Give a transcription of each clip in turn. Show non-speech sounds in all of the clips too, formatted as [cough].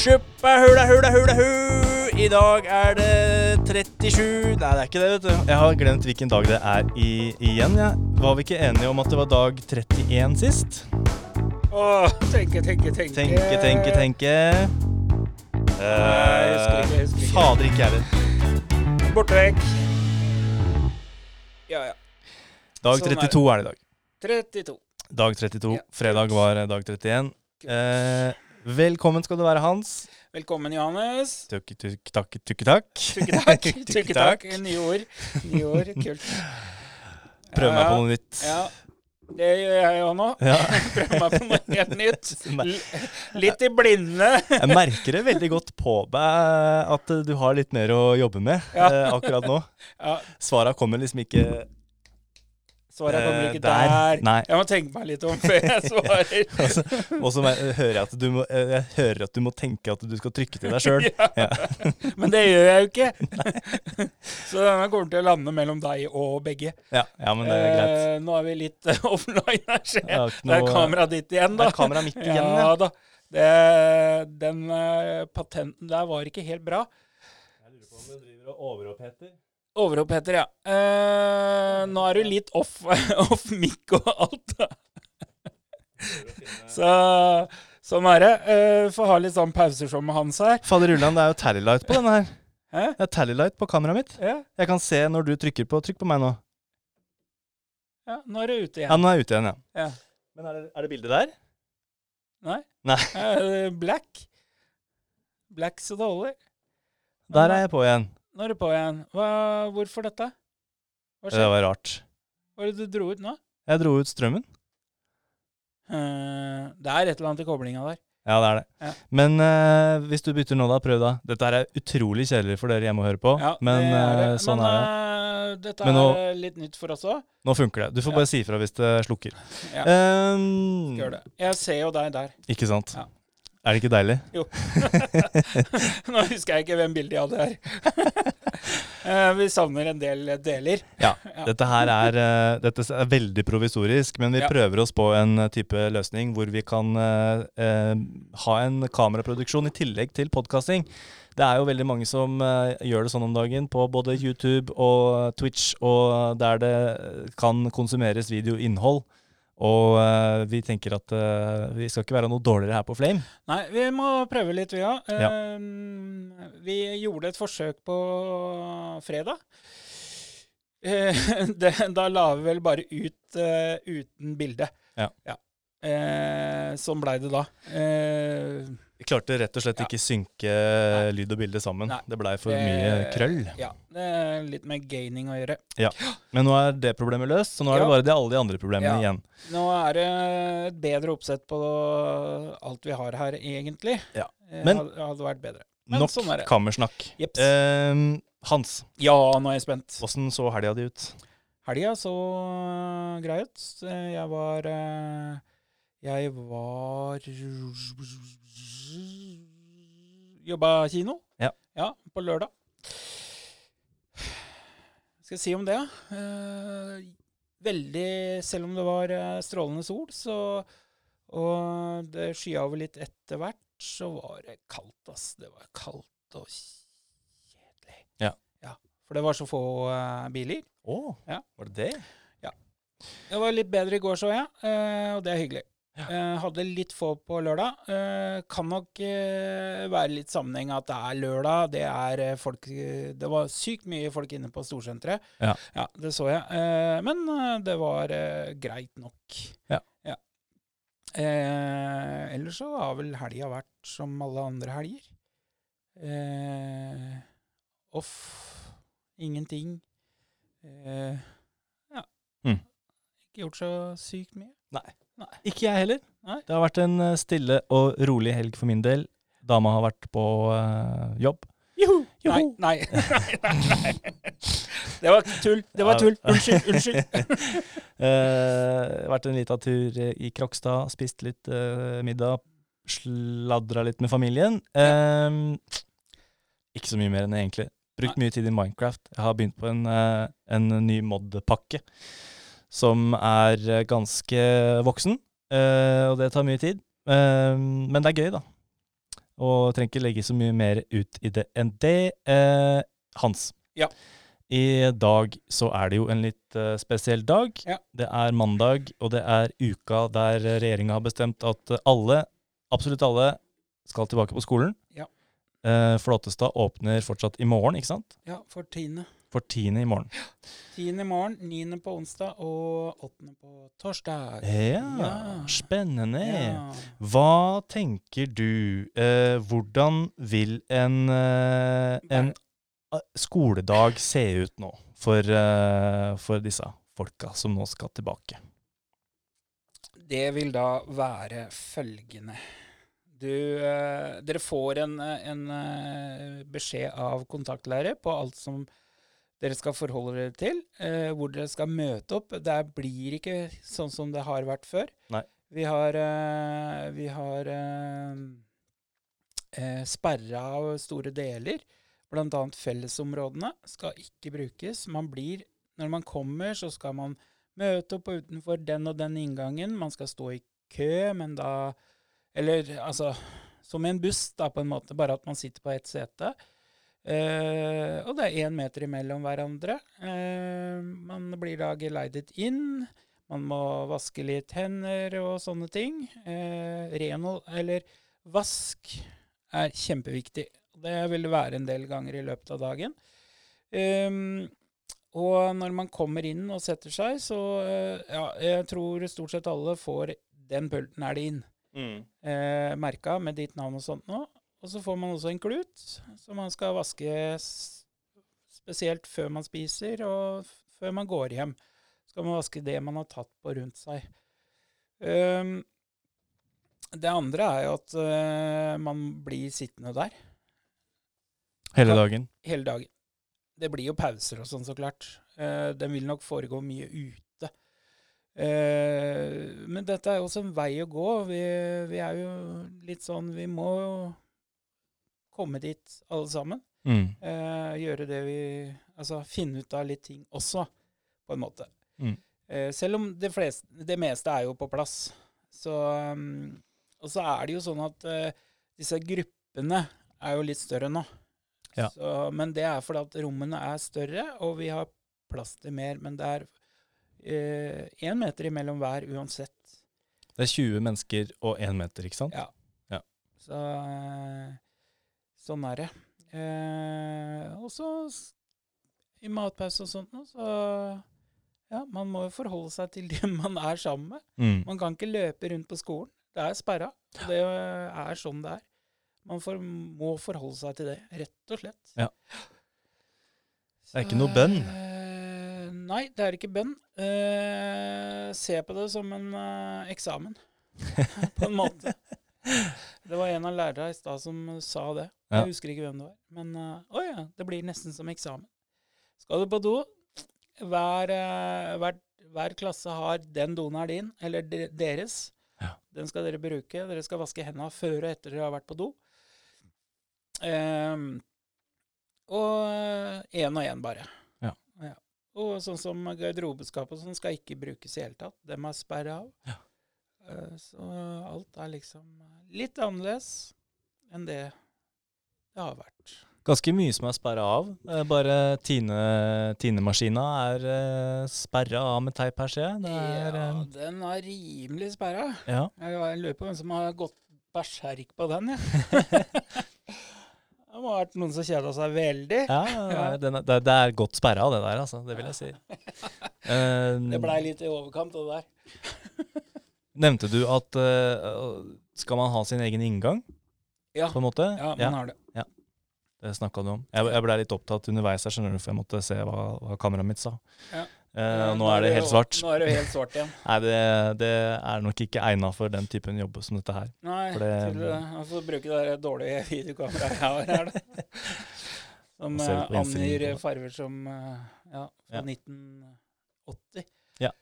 Sjuppa hula hula hula hu. I dag er det 37 Nei, det er ikke det, vet du. Jeg har glemt hvilken dag det er i, igjen. Ja. Var vi ikke enige om at det var dag 31 sist? Åh, tenke, tenke, tenke. Tenke, tenke, tenke. Eh, jeg husker ikke, jeg husker ikke. Fader, ikke jeg heller. Borte vekk. Ja, ja. Dag Sånn er 32 er det i dag. 32. Dag 32. Ja. Fredag var dag 31. Eh, velkommen skal du være, Hans. Velkommen, Johannes. Tukki tukk, takk, tukki takk. Tukketakk. [laughs] Tukketakk. Nye ord. Nye ord. Kult. Prøv meg på noe nytt. Ja, det gjør jeg òg nå. Ja. [laughs] Prøver meg på noe helt nytt. [laughs] Litt i blinde. Jeg merker det veldig godt på deg at du har litt mer å jobbe med Ja. eh, akkurat nå. Ja, Svara kommer liksom ikke svaret kommer eh, ikke der. Nei. Jeg må tenke meg litt om før jeg [laughs] svarer. [laughs] Altså, Og så hører jeg at du må, eh, jeg hører at du må tenke at du skal trykke til deg sjøl. [laughs] Ja. Men det gjør jeg jo ikke. Så denne kommer til å lande mellom deg og begge. Ja, ja, men det er greit. Eh, nå er vi litt eh, offline her, ser Jeg Det er noe- kameraet ditt igjen, Det er kamera midt igjen, ja. ja. da. Det, den uh, patenten der var ikke helt bra. Jeg lurer på om du driver og overoppheter. Overoppheter, ja. Eh, nå er du litt off, [laughs] off mic og alt. da. [laughs] Så sånn er det. Uh, Får ha litt sånn pauser som med Hans her. Fader Ulland, det er jo Tallylight på denne her. Hæ? Det er Tallylight på kameraet mitt. Ja, Jeg kan se når du trykker på. Trykk på meg nå. ja, nå er du ute igjen. Ja, nå er jeg ute igjen, ja. Ja. Men er det, er det bildet der? Nei? Nei. Eh, black. Black så dårlig. Der er jeg på igjen. Nå er du på igjen. Hva, hvorfor dette? Hva Det var rart. Hva er det du dro ut nå? Jeg dro ut strømmen. Uh, det er et eller annet i koblinga der. Ja, det er det. Ja. Men uh, hvis du bytter nå, da, prøv da. Dette er utrolig kjedelig for dere hjemme å høre på, Ja, men det er det. sånn Men, er det. eh, dette Men nå- er litt nytt for oss òg. Nå funker det. Du får ja. bare si ifra hvis det slukker. Ja. Um, Gjør det. Jeg ser jo deg der. Ikke sant? Er det ikke deilig? [laughs] Jo. [laughs] Nå husker jeg ikke hvem bildet jeg hadde her. [laughs] Eh, vi savner en del deler. Ja. Dette her er, eh, dette er veldig provisorisk, men vi Ja. prøver oss på en eh, type løsning hvor vi kan eh, ha en kameraproduksjon i tillegg til podkasting. Det er jo veldig mange som gjør det sånn om dagen på både YouTube og Twitch, og der det kan konsumeres videoinnhold. Og uh, vi tenker at uh, vi skal ikke være noe dårligere her på Flame. Nei, vi må prøve litt, vi òg. Ja. vi gjorde et forsøk på fredag. Eh, [laughs] det, da la vi vel bare ut eh, uten bilde. Ja. Eh, sånn blei det da. Eh, Vi klarte rett og slett Ja. ikke synke lyd og bilde sammen. Nei. Det blei for det- mye krøll. Ja, det er litt med gaining å gjøre. Ja, Men nå er det problemet løst, så nå er det bare de, alle de andre problemene Ja. igjen. Nå er det et bedre oppsett på alt vi har her, egentlig. Ja. Eh, Men- det hadde vært bedre. Men Nok sånn er kammersnakk. Ehm, Hans, Ja, nå er jeg spent. åssen så helga di ut? Helga så grei ut. Eh, Jeg var eh, Jeg var Jobba kino. Ja. ja. På lørdag. Skal jeg si om det? Eh, veldig Selv om det var eh, strålende sol, så Og det skya over litt etter hvert, så var det kaldt, ass. Det var kaldt og kjedelig. Ja. ja. For det var så få uh, biler. Å, Ja. var det det? Ja. Det var litt bedre i går, så jeg, eh, og det er hyggelig. Ja. Eh, hadde litt få på lørdag. Eh, kan nok eh, være litt sammenheng at det er lørdag. Det er eh, folk Det var sykt mye folk inne på storsenteret. Ja. det så jeg. Eh, men det var greit nok. Ja. Eh, ellers så har vel helga vært som alle andre helger. Off. Ingenting. Ja. Mm. Ikke gjort så sykt mye. Ikke jeg heller. Nei. Det har vært en eh, stille og rolig helg for min del. Dama har vært på eh, jobb. Joho! Nei, nei, [laughs] nei, nei, nei. Det var tull. Det var tull. Unnskyld. Unnskyld. uh, [laughs] vært en liten tur i Krokstad, spist litt uh, middag, sladra litt med familien. Uh, ikke så mye mer enn egentlig. Brukt mye tid i Minecraft. Jeg har begynt på en, en ny mod-pakke som er eh, ganske voksen, eh, og det tar mye tid. Eh, men det er gøy, da. Og trenger ikke legge så mye mer ut i det enn det. Hans. Ja. I dag så er det jo en litt uh, spesiell dag. Ja. Det er mandag, og det er uka der regjeringa har bestemt at alle, absolutt alle, skal tilbake på skolen. Ja. Uh, Flåtestad åpner fortsatt i morgen, ikke sant? Ja, for tiende. For tiende i morgen. Tiende i morgen, niende på onsdag og åttende på torsdag. Ja, Ja. spennende. Ja. Hva tenker du? Eh, hvordan vil en, eh, en eh, skoledag se ut nå for, eh, for disse folka som nå skal tilbake? Det vil da være følgende. Du, eh, dere får en, eh, en beskjed av kontaktlærer på alt som dere skal forholde dere til, eh, hvor dere skal møte opp. Det blir ikke sånn som det har vært før. Nei. Vi har, eh, vi har eh, eh, sperra av store deler. Blant annet fellesområdene skal ikke brukes. Man blir, når man kommer, så skal man møte opp utenfor den og den inngangen. Man skal stå i kø, men da Eller altså som en buss, da, på en måte, bare at man sitter på ett sete. Eh, og det er én meter imellom hverandre. Eh, man blir da geleidet inn. Man må vaske litt hender og sånne ting. Eh, renhold, eller vask, er kjempeviktig. Det vil det være en del ganger i løpet av dagen. Um, og når man kommer inn og setter seg, så uh, ja, jeg tror stort sett alle får den pulten er det inn. Eh, merka med ditt navn og sånt nå. Og så får man også en klut som man skal vaske spesielt før man spiser og før man går hjem. Skal man vaske det man har tatt på rundt seg. Um, det andre er jo at uh, man blir sittende der Hele Ja. dagen? hele dagen. Det blir jo pauser og sånn, så klart. Uh, den vil nok foregå mye ute. Uh, men dette er jo også en vei å gå. Vi, vi er jo litt sånn Vi må jo komme dit, alle sammen. Mm. Eh, gjøre det vi Altså finne ut av litt ting også, på en måte. Mm. Eh, selv om det, fleste, det meste er jo på plass. Så, um, og så er det jo sånn at eh, disse gruppene er jo litt større nå. Ja. Så, men det er fordi at rommene er større, og vi har plass til mer. Men det er én meter imellom hver uansett. Det er 20 mennesker og én meter, ikke sant? Ja. Ja. Så eh, sånn er det. Eh, og så i matpause og sånt nå, så ja, man må jo forholde seg til [laughs] de man er sammen med. Mm. Man kan ikke løpe rundt på skolen. Det er sperra. Det er sånn det er. Man får, må forholde seg til det, rett og slett. Ja. Det er ikke noe bønn? eh, nei, det er ikke bønn. Eh, se på det som en eh, eksamen, [laughs] på en måte. Det var en av lærerne i stad som sa det. Ja. Jeg husker ikke hvem det var. Men å uh, oh ja, det blir nesten som eksamen. Skal du på do, hver, uh, hver, hver klasse har den doen er din, eller de, deres. Ja. Den skal dere bruke. Dere skal vaske hendene før og etter dere har vært på do. Um, og én og én, bare. Ja. Og sånn som garderobeskap og sånn skal ikke brukes i hele tatt. Dem er sperra av. Ja. Uh, så alt er liksom litt annerledes enn det det har vært. Ganske mye som er sperra av. Eh, Bare tine- tinemaskina er uh, sperra av med teip her, ser jeg. Ja, eh, den er rimelig sperra. ja. Jeg, lurer på hvem som har gått berserk på den, jeg. [laughs] det må ha vært noen som kjeda seg veldig. ja, det, er, det, er godt sperra, det der, altså. Det vil jeg si. [laughs] Eh, Det blei litt i overkant, det der. Nevnte du at uh, skal man ha sin egen inngang, Ja, på en måte? ja man har det. Det snakka du om. Jeg, jeg blei litt opptatt underveis her, skjønner du, for jeg måtte se hva, hva kameraet mitt sa. Ja. Uh, nå, nå er det helt svart. Nå er det helt svart igjen. [laughs] Nei, det, det er nok ikke egna for den typen jobb som dette her. Nei, For det- tror du det? Jeg får bruke det dårlige [laughs] videokameraet jeg har her. [laughs] Som uh, angir farger som uh, ja, fra Ja. 1980. Ja.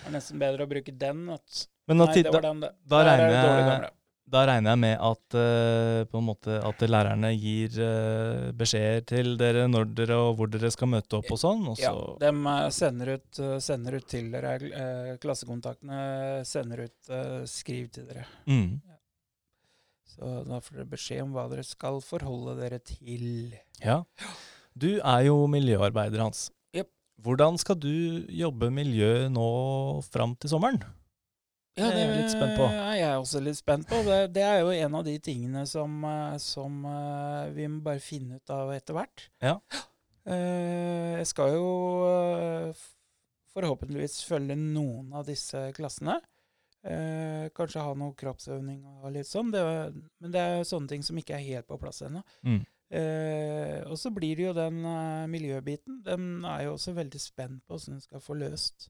Det er nesten bedre å bruke den. At, Men at, nei, det da, var den, det. da er regner jeg- da regner jeg med at, uh, på en måte, at lærerne gir uh, beskjeder til dere når dere og hvor dere skal møte opp og sånn. Og Ja, så, de eh, sender ut, sender ut til dere. Uh, Klassekontaktene sender ut skriv til dere. mm, Så da får dere beskjed om hva dere skal forholde dere til. Ja. Du er jo miljøarbeider, Hans. Hvordan skal du jobbe miljø nå fram til sommeren? Ja, Det er jeg litt spent på. er jeg også litt spent på. Det, det er jo en av de tingene som, eh, som eh, vi må bare finne ut av etter hvert. Ja. Eh, Jeg skal jo forhåpentligvis følge noen av disse klassene. Eh, Kanskje ha noe kroppsøvning og litt sånn. Det, men det er sånne ting som ikke er helt på plass ennå. Mm. Eh, og så blir det jo den eh, miljøbiten. Den er jo også veldig spent på hvordan den skal få løst.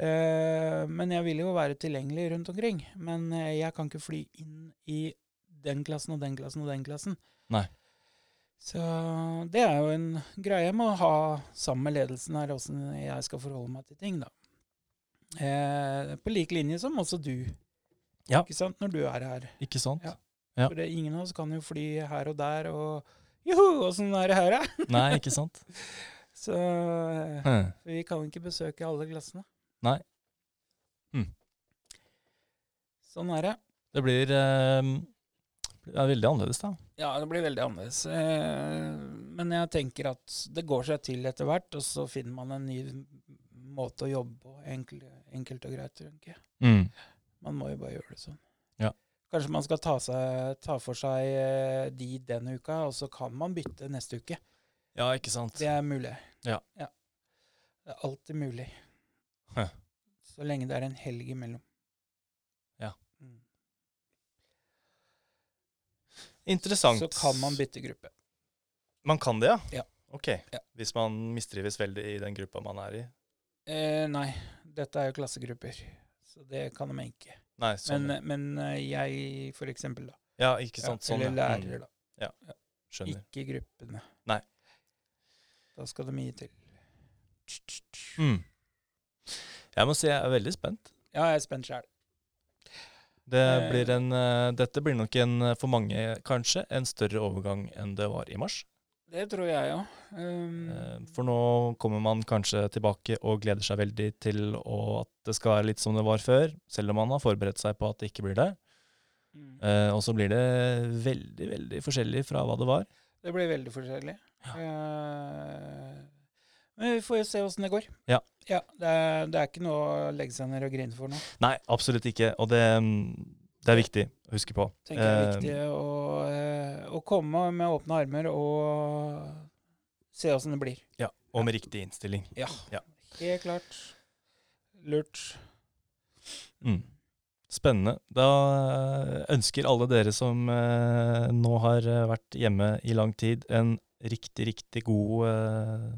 Eh, men jeg vil jo være tilgjengelig rundt omkring. Men eh, jeg kan ikke fly inn i den klassen og den klassen og den klassen. Nei. Så det er jo en greie jeg må ha sammen med ledelsen her, åssen jeg skal forholde meg til ting, da. Eh, på lik linje som også du, Ja. ikke sant, når du er her. Ikke sant? Ja. Ja. For det, ingen av oss kan jo fly her og der og Joho, åssen er det her, da? [laughs] Nei, ikke sant? [laughs] Så Hm. vi kan ikke besøke alle klassene. Nei. Hm. Sånn er det. Det blir eh, det veldig annerledes, da. Ja, det blir veldig annerledes. Eh, men jeg tenker at det går seg til etter hvert, og så finner man en ny måte å jobbe på. Enkelt, enkelt og greit. Mm. Man må jo bare gjøre det sånn. Ja. Kanskje man skal ta, seg, ta for seg eh, de denne uka, og så kan man bytte neste uke. Ja, ikke sant? Det er mulig. Ja. Det er alltid mulig. Hæ. Så lenge det er en helg imellom. Ja. Mm. Interessant. Så kan man bytte gruppe. Man kan det, ja? Ja. Ok. Ja. Hvis man mistrives veldig i den gruppa man er i? Eh, nei, dette er jo klassegrupper, så det kan de ikke. Nei, sånn. Men, men eh, jeg, for eksempel, da. ja, ikke sant. ja, sånn, eller lærere, lærer, da. ja. skjønner. Ikke gruppene. Nei. Da skal det mye til. Mm. Jeg må si jeg er veldig spent. Ja, jeg er spent sjæl. Det Eh. blir en, eh, dette blir nok en, for mange kanskje, en større overgang enn det var i mars. Det tror jeg òg. Um, Eh, For nå kommer man kanskje tilbake og gleder seg veldig til at det skal være litt som det var før, selv om man har forberedt seg på at det ikke blir det. mm. Uh, og så blir det veldig, veldig forskjellig fra hva det var. Det blir veldig forskjellig. Eh, men vi får jo se åssen det går. Ja. det, er, det er ikke noe å legge seg ned og grine for nå. Nei, absolutt ikke. Og det, mm, det er viktig å huske på. tenker jeg er Eh, viktig å, eh, å komme med åpne armer og se åssen det blir. Ja, Og med riktig innstilling. Ja, Ja. helt klart. Lurt. Mm. Spennende. Da eh, ønsker alle dere som eh, nå har vært hjemme i lang tid, en riktig, riktig god eh,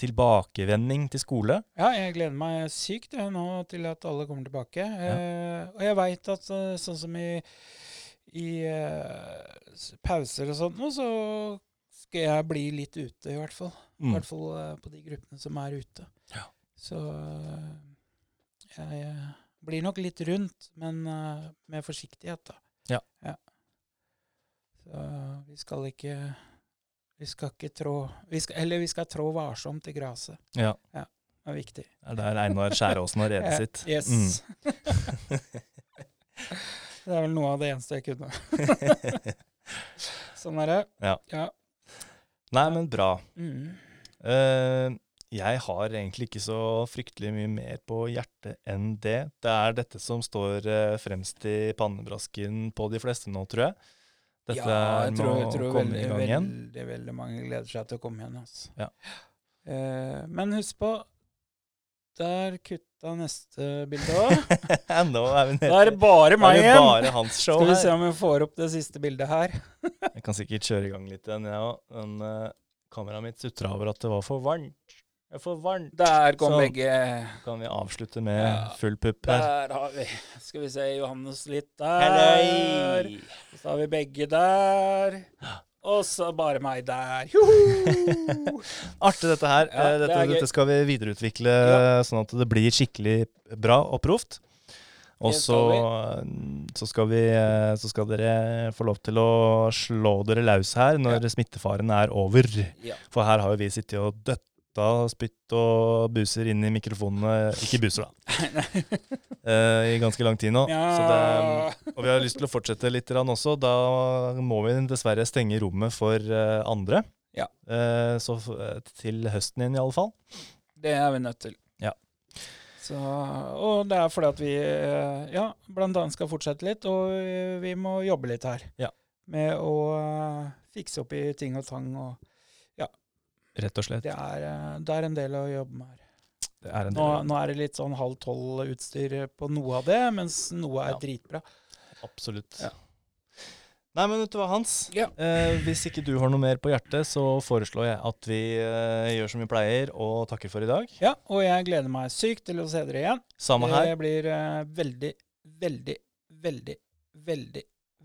tilbakevending til skole. Ja, jeg gleder meg sykt jeg, nå til at alle kommer tilbake. Eh, og jeg veit at eh, sånn som i, i eh, pauser og sånt nå, så skal jeg bli litt ute, i hvert fall. I Mm. hvert fall eh, på de gruppene som er ute. Ja. Så eh, jeg eh, blir nok litt rundt, men med forsiktighet, da. Ja. Så vi skal ikke Vi skal ikke trå vi skal, Eller vi skal trå varsomt i gresset. Ja. ja. Det er viktig. Det er der Einar Skjæråsen har redet sitt. Yes. Mm. [laughs] det er vel noe av det eneste jeg kunne. [laughs] sånn er det. Ja. ja. Nei, men bra. Mm. Uh, jeg har egentlig ikke så fryktelig mye mer på hjertet enn det. Det er dette som står uh, fremst i pannebrasken på de fleste nå, tror jeg. Dette ja, er jeg tror, jeg tror veldig, igjen. veldig, veldig mange gleder seg til å komme igjen. Altså. Ja. Eh, men husk på, der kutta neste bilde òg. [laughs] nå er. Da er det bare meg er det igjen. bare hans show Skal vi se om vi får opp det siste bildet her. Jeg kan sikkert kjøre i gang litt igjen, jeg òg. Men eh, kameraet mitt sutra over at det var for varmt. Er for varmt. Der kom Sånn. begge. Kan vi avslutte med Ja. full pupp her? Der har vi. Skal vi se Johannes litt der. Hello! Så har vi begge der. Og så bare meg der. [laughs] Artig dette her. Ja, dette, det dette, skal vi videreutvikle sånn at det blir skikkelig bra og proft. Og så, skal så, skal vi, eh, så skal dere få lov til å slå dere løs her når smittefaren er over. Ja. For her har jo vi sittet og døtta lukta spytt og buser inn i mikrofonene. Ikke buser, da. [laughs] uh, I ganske lang tid nå. Så det, og vi har lyst til å fortsette litt også. Da må vi dessverre stenge rommet for uh, andre. Ja. Uh, så eh, til høsten igjen, i alle fall. Det er vi nødt til. Ja. Så, og det er fordi at vi eh, ja, blant annet skal fortsette litt, og eh, vi må jobbe litt her. Ja. Med å eh, fikse opp i ting og tang. Og Rett og slett. det, er, eh, det er en del å jobbe med her. Det er en Nå, nå er det litt sånn halv tolv-utstyr på noe av det, mens noe er Ja. dritbra. Absolutt. Ja. Nei, men vet du hva, Hans? Ja. Eh, hvis ikke du har noe mer på hjertet, så foreslår jeg at vi eh, gjør som vi pleier, og takker for i dag. Ja, og jeg gleder meg sykt til å se dere igjen. Samme her. Det blir eh, veldig, veldig, veldig, veldig,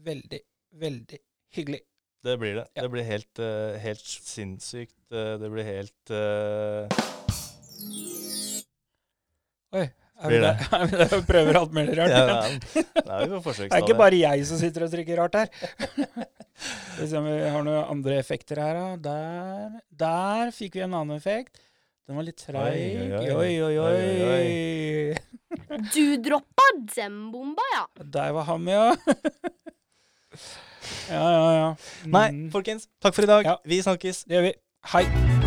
veldig, veldig hyggelig. Det blir det. Ja. Det blir helt, uh, helt sinnssykt. Eh, det blir helt uh... Oi. Er vi der? [laughs] Er vi der og prøver alt mulig rart? ja, det er, det er jo Det er ikke bare jeg som sitter og trykker rart her. Skal [laughs] vi se om vi har noen andre effekter her, da. Der, der fikk vi en annen effekt. Den var litt treig. Oi, Oi, oi, oi, oi. oi. [laughs] Du droppa zembomba, ja. Der var han, ja. Ja, ja, ja. Nei, Mm, folkens. Takk for i dag. Ja. Vi snakkes. Det gjør vi. Hei.